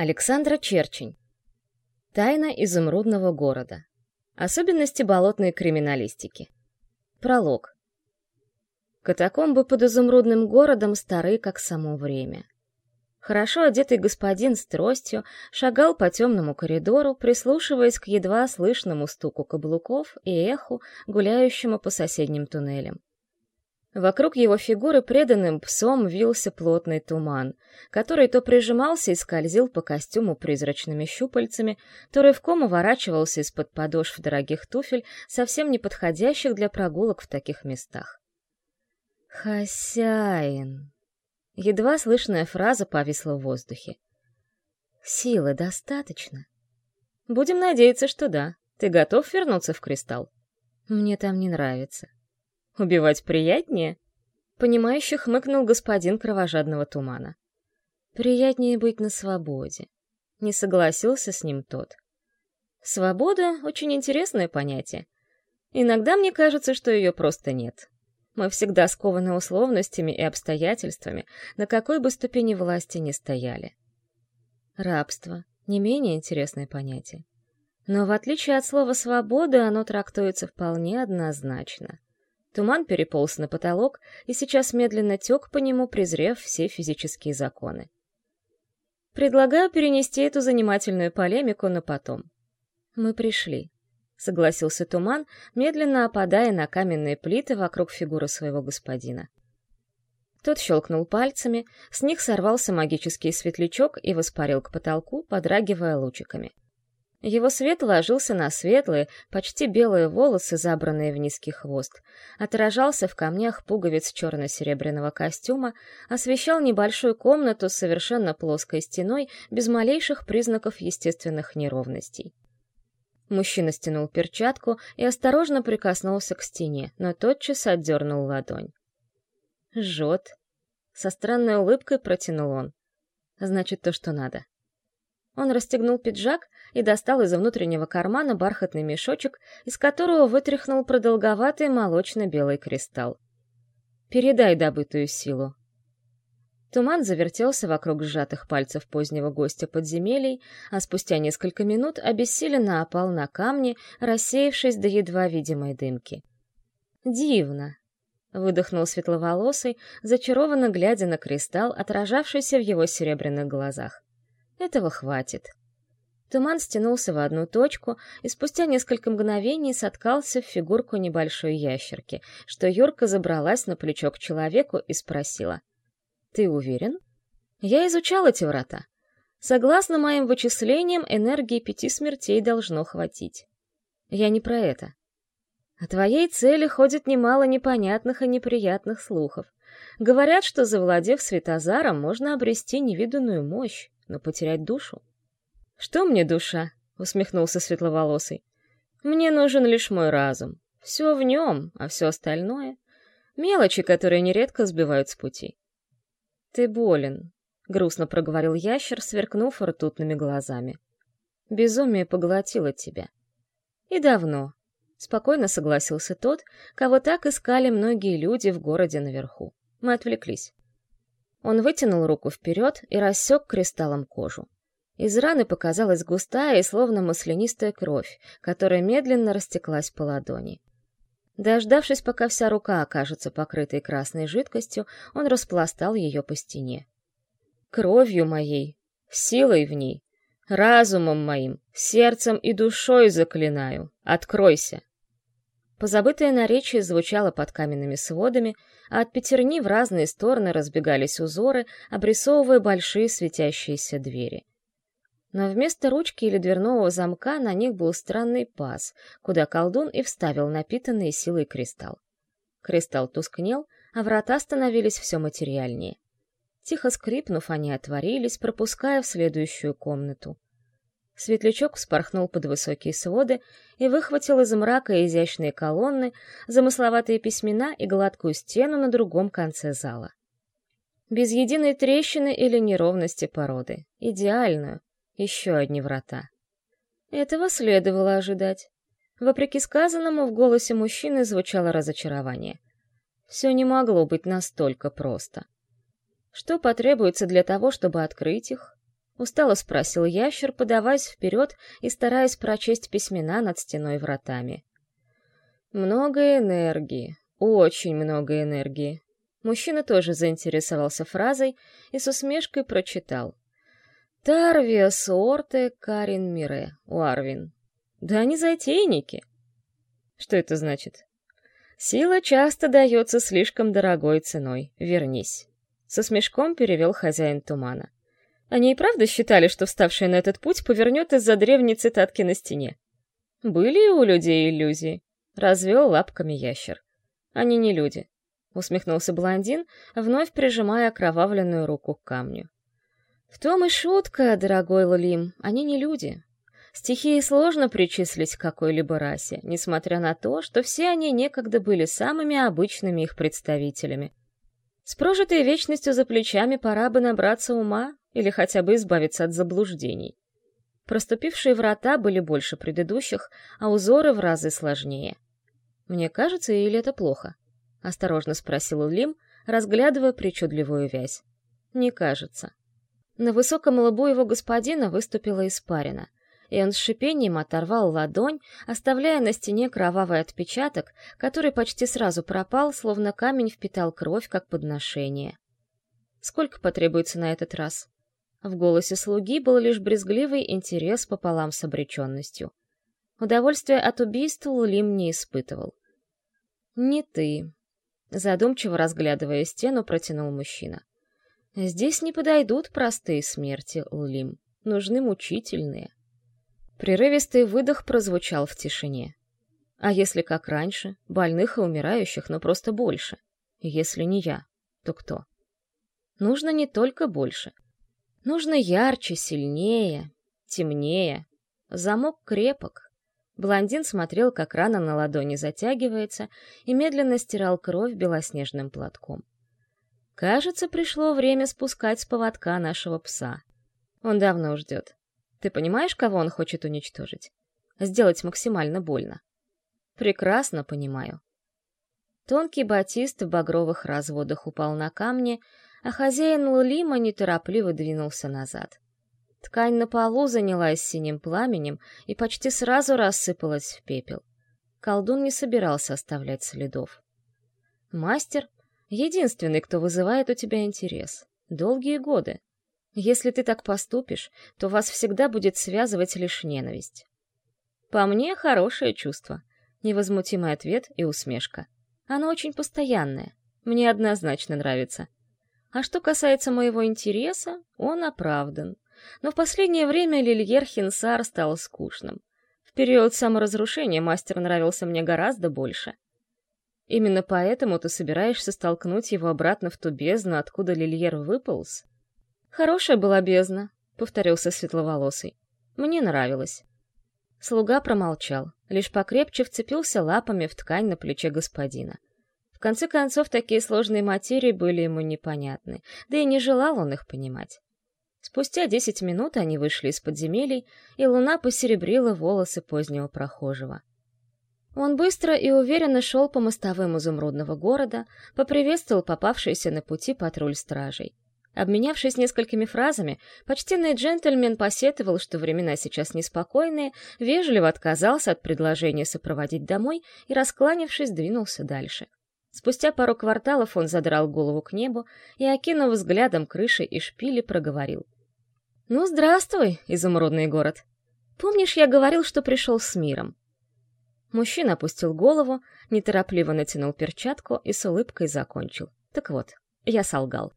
Александра Черчень. Тайна изумрудного города. Особенности болотной криминалистики. Пролог. Катакомбы под изумрудным городом стары, как само время. Хорошо одетый господин с тростью шагал по темному коридору, прислушиваясь к едва слышному стуку каблуков и эху, гуляющему по соседним туннелям. Вокруг его фигуры преданным псом вился плотный туман, который то прижимался и скользил по костюму призрачными щупальцами, то рывком уворачивался из-под подошв дорогих туфель, совсем не подходящих для прогулок в таких местах. «Хозяин!» Едва слышная фраза повисла в воздухе. «Силы достаточно?» «Будем надеяться, что да. Ты готов вернуться в Кристалл?» «Мне там не нравится». Убивать приятнее? Понимающе хмыкнул господин кровожадного тумана. Приятнее быть на свободе. Не согласился с ним тот. Свобода — очень интересное понятие. Иногда мне кажется, что ее просто нет. Мы всегда скованы условностями и обстоятельствами, на какой бы ступени власти ни стояли. Рабство — не менее интересное понятие. Но в отличие от слова «свобода» оно трактуется вполне однозначно. Туман переполз на потолок и сейчас медленно тек по нему, презрев все физические законы. Предлагаю перенести эту занимательную полемику на потом. Мы пришли, — согласился Туман, медленно опадая на каменные плиты вокруг фигуры своего господина. Тот щелкнул пальцами, с них сорвался магический светлячок и воспарил к потолку, подрагивая лучиками. Его свет ложился на светлые, почти белые волосы, забранные в низкий хвост, отражался в камнях пуговиц черно-серебряного костюма, освещал небольшую комнату с совершенно плоской стеной, без малейших признаков естественных неровностей. Мужчина стянул перчатку и осторожно прикоснулся к стене, но тотчас отдернул ладонь. «Жжет». Со странной улыбкой протянул он. «Значит, то, что надо». Он расстегнул пиджак и достал из внутреннего кармана бархатный мешочек, из которого вытряхнул продолговатый молочно-белый кристалл. «Передай добытую силу». Туман завертелся вокруг сжатых пальцев позднего гостя подземелий, а спустя несколько минут обессиленно опал на камни, рассеявшись до едва видимой дымки. «Дивно!» — выдохнул светловолосый, зачарованно глядя на кристалл, отражавшийся в его серебряных глазах. Этого хватит. Туман стянулся в одну точку и спустя несколько мгновений соткался в фигурку небольшой ящерки, что Юрка забралась на плечо к человеку и спросила. «Ты уверен?» «Я изучал эти врата. Согласно моим вычислениям, энергии пяти смертей должно хватить. Я не про это. О твоей цели ходит немало непонятных и неприятных слухов. Говорят, что, завладев Светозаром, можно обрести невиданную мощь но потерять душу? «Что мне душа?» — усмехнулся светловолосый. «Мне нужен лишь мой разум. Все в нем, а все остальное — мелочи, которые нередко сбивают с пути». «Ты болен», — грустно проговорил ящер, сверкнув ртутными глазами. «Безумие поглотило тебя». «И давно», — спокойно согласился тот, кого так искали многие люди в городе наверху. Мы отвлеклись. Он вытянул руку вперед и рассек кристаллом кожу. Из раны показалась густая и словно маслянистая кровь, которая медленно растеклась по ладони. Дождавшись, пока вся рука окажется покрытой красной жидкостью, он распластал ее по стене. «Кровью моей, силой в ней, разумом моим, сердцем и душой заклинаю, откройся!» Позабытое наречие звучало под каменными сводами, а от пятерни в разные стороны разбегались узоры, обрисовывая большие светящиеся двери. Но вместо ручки или дверного замка на них был странный паз, куда колдун и вставил напитанный силой кристалл. Кристалл тускнел, а врата становились все материальнее. Тихо скрипнув, они отворились, пропуская в следующую комнату. Светлячок вспорхнул под высокие своды и выхватил из мрака изящные колонны, замысловатые письмена и гладкую стену на другом конце зала. Без единой трещины или неровности породы. Идеальную. Еще одни врата. Этого следовало ожидать. Вопреки сказанному, в голосе мужчины звучало разочарование. Все не могло быть настолько просто. Что потребуется для того, чтобы открыть их? Устало спросил ящер, подаваясь вперед и стараясь прочесть письмена над стеной вратами. «Много энергии, очень много энергии». Мужчина тоже заинтересовался фразой и с усмешкой прочитал. «Тарвия сорте карин мире, Уарвин». «Да они затейники». «Что это значит?» «Сила часто дается слишком дорогой ценой. Вернись». Со смешком перевел хозяин тумана. Они и правда считали, что вставший на этот путь повернет из-за древней цитатки на стене. Были у людей иллюзии. Развел лапками ящер. Они не люди. Усмехнулся блондин, вновь прижимая окровавленную руку к камню. В том и шутка, дорогой Лулим, они не люди. Стихии сложно причислить к какой-либо расе, несмотря на то, что все они некогда были самыми обычными их представителями. С прожитой вечностью за плечами пора бы набраться ума или хотя бы избавиться от заблуждений. Проступившие врата были больше предыдущих, а узоры в разы сложнее. «Мне кажется, или это плохо?» — осторожно спросил Лим, разглядывая причудливую вязь. «Не кажется». На высоком лбу его господина выступила испарина, и он с шипением оторвал ладонь, оставляя на стене кровавый отпечаток, который почти сразу пропал, словно камень впитал кровь, как подношение. «Сколько потребуется на этот раз?» В голосе слуги был лишь брезгливый интерес пополам с обреченностью. Удовольствия от убийства Лулим не испытывал. «Не ты», — задумчиво разглядывая стену, протянул мужчина. «Здесь не подойдут простые смерти, Лулим. Нужны мучительные». Прерывистый выдох прозвучал в тишине. А если как раньше, больных и умирающих, но просто больше? Если не я, то кто? Нужно не только больше — Нужно ярче, сильнее, темнее. Замок крепок. Блондин смотрел, как рана на ладони затягивается, и медленно стирал кровь белоснежным платком. Кажется, пришло время спускать с поводка нашего пса. Он давно ждет. Ты понимаешь, кого он хочет уничтожить? Сделать максимально больно. Прекрасно понимаю. Тонкий батист в багровых разводах упал на камни, а хозяин Лулима неторопливо двинулся назад. Ткань на полу занялась синим пламенем и почти сразу рассыпалась в пепел. Колдун не собирался оставлять следов. «Мастер — единственный, кто вызывает у тебя интерес. Долгие годы. Если ты так поступишь, то вас всегда будет связывать лишь ненависть». «По мне, хорошее чувство», — невозмутимый ответ и усмешка. «Оно очень постоянное. Мне однозначно нравится. А что касается моего интереса, он оправдан. Но в последнее время Лильер Хинсар стал скучным. В период саморазрушения мастер нравился мне гораздо больше. Именно поэтому ты собираешься столкнуть его обратно в ту бездну, откуда Лильер выполз? Хорошая была бездна, — повторился светловолосый. Мне нравилось. Слуга промолчал, лишь покрепче вцепился лапами в ткань на плече господина. В конце концов, такие сложные материи были ему непонятны, да и не желал он их понимать. Спустя десять минут они вышли из подземелий, и луна посеребрила волосы позднего прохожего. Он быстро и уверенно шел по мостовым изумрудного города, поприветствовал попавшийся на пути патруль стражей. Обменявшись несколькими фразами, почтенный джентльмен посетовал, что времена сейчас неспокойные, вежливо отказался от предложения сопроводить домой и, раскланившись, двинулся дальше. Спустя пару кварталов он задрал голову к небу и, окинув взглядом крыши и шпили, проговорил. «Ну, здравствуй, изумрудный город. Помнишь, я говорил, что пришел с миром?» Мужчина опустил голову, неторопливо натянул перчатку и с улыбкой закончил. «Так вот, я солгал.